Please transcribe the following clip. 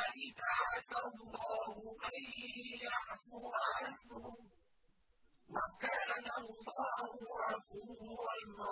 ذلك عسى اللَّهُ أَن يَعْفُوَ عَنْهُمْ ۚ وَكَانَ اللَّهُ غَفُورًا رحيما